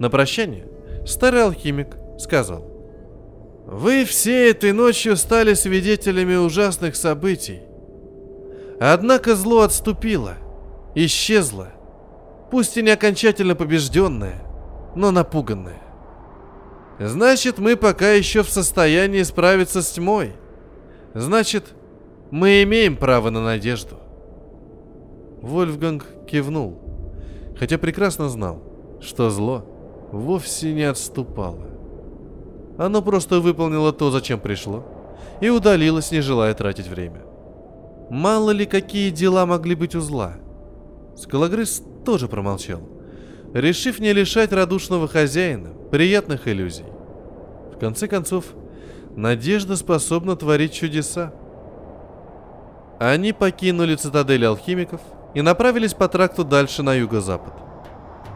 На прощание старый алхимик сказал. Вы все этой ночью стали свидетелями ужасных событий. Однако зло отступило, исчезло, пусть и не окончательно побежденное, но напуганное. Значит, мы пока еще в состоянии справиться с тьмой. Значит, мы имеем право на надежду. Вольфганг кивнул, хотя прекрасно знал, что зло вовсе не отступало. Оно просто выполнило то, зачем пришло, и удалилось, не желая тратить время. Мало ли какие дела могли быть у зла. Скалогрыз тоже промолчал – решив не лишать радушного хозяина приятных иллюзий. В конце концов, надежда способна творить чудеса. Они покинули цитадель алхимиков и направились по тракту дальше на юго-запад.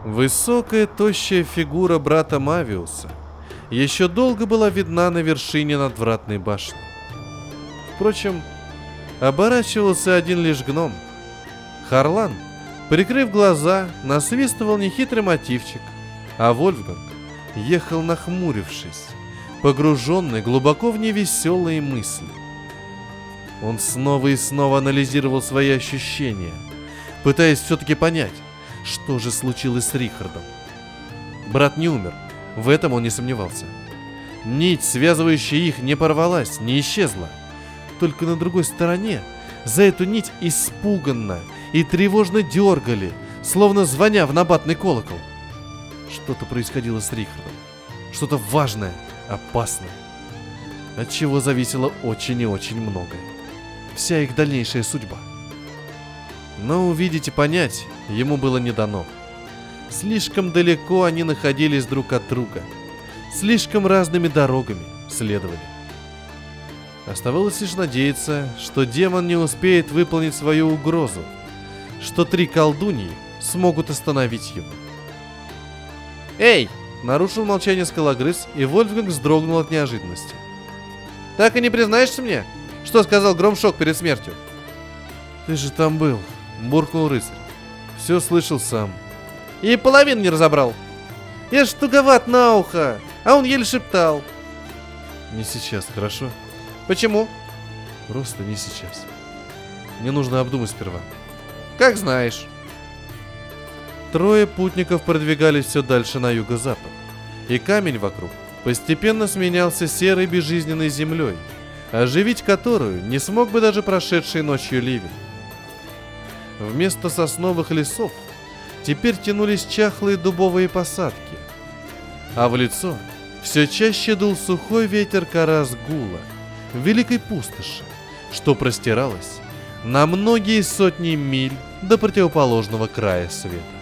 Высокая, тощая фигура брата Мавиуса еще долго была видна на вершине надвратной башни. Впрочем, оборачивался один лишь гном. Харлан — Прикрыв глаза, насвистывал нехитрый мотивчик, а Вольфганг ехал нахмурившись, погруженный глубоко в невеселые мысли. Он снова и снова анализировал свои ощущения, пытаясь все-таки понять, что же случилось с Рихардом. Брат не умер, в этом он не сомневался. Нить, связывающая их, не порвалась, не исчезла. Только на другой стороне за эту нить испуганно и тревожно дергали, словно звоня в набатный колокол. Что-то происходило с Рихардом. Что-то важное, опасное. От чего зависело очень и очень многое. Вся их дальнейшая судьба. Но увидеть и понять ему было не дано. Слишком далеко они находились друг от друга. Слишком разными дорогами следовали. Оставалось лишь надеяться, что демон не успеет выполнить свою угрозу – что три колдуньи смогут остановить его. «Эй!» — нарушил молчание скалогрыз, и Вольфганг вздрогнул от неожиданности. «Так и не признаешься мне, что сказал Громшок перед смертью?» «Ты же там был», — буркнул рыцарь. «Все слышал сам». «И половину не разобрал. Я ж туговат на ухо, а он еле шептал». «Не сейчас, хорошо?» «Почему?» «Просто не сейчас. Мне нужно обдумать сперва». Как знаешь. Трое путников продвигались все дальше на юго-запад, и камень вокруг постепенно сменялся серой безжизненной землей, оживить которую не смог бы даже прошедший ночью ливень. Вместо сосновых лесов теперь тянулись чахлые дубовые посадки, а в лицо все чаще дул сухой ветер Карасгула, великой пустоши, что простиралось на многие сотни миль до противоположного края света.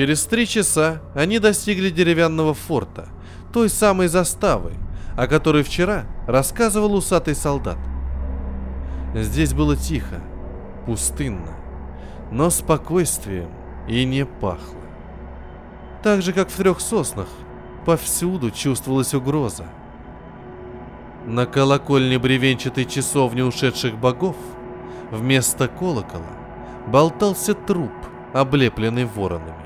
Через три часа они достигли деревянного форта, той самой заставы, о которой вчера рассказывал усатый солдат. Здесь было тихо, пустынно но спокойствием и не пахло. Так же, как в трех соснах, повсюду чувствовалась угроза. На колокольне бревенчатой часовни ушедших богов вместо колокола болтался труп, облепленный воронами.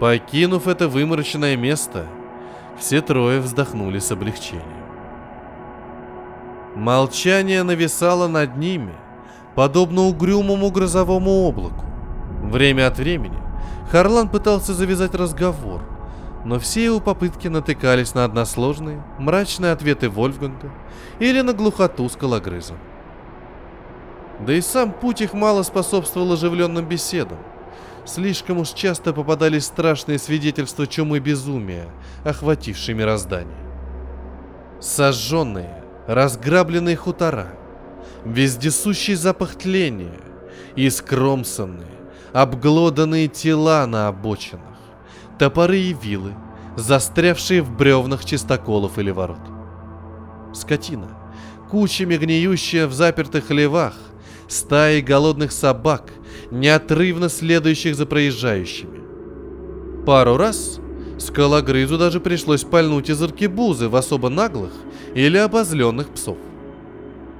Покинув это вымороченное место, все трое вздохнули с облегчением. Молчание нависало над ними – подобно угрюмому грозовому облаку. Время от времени Харлан пытался завязать разговор, но все его попытки натыкались на односложные, мрачные ответы Вольфганга или на глухоту скалогрыза. Да и сам путь их мало способствовал оживленным беседам. Слишком уж часто попадались страшные свидетельства чумы безумия, охватившей мироздание. Сожженные, разграбленные хутора — вездесущий запах тления и скромсанные, обглоданные тела на обочинах, топоры и вилы, застрявшие в бревнах чистоколов или ворот. Скотина, кучами гниющая в запертых левах, стаи голодных собак, неотрывно следующих за проезжающими. Пару раз Скалогрызу даже пришлось пальнуть из аркебузы в особо наглых или обозленных псов.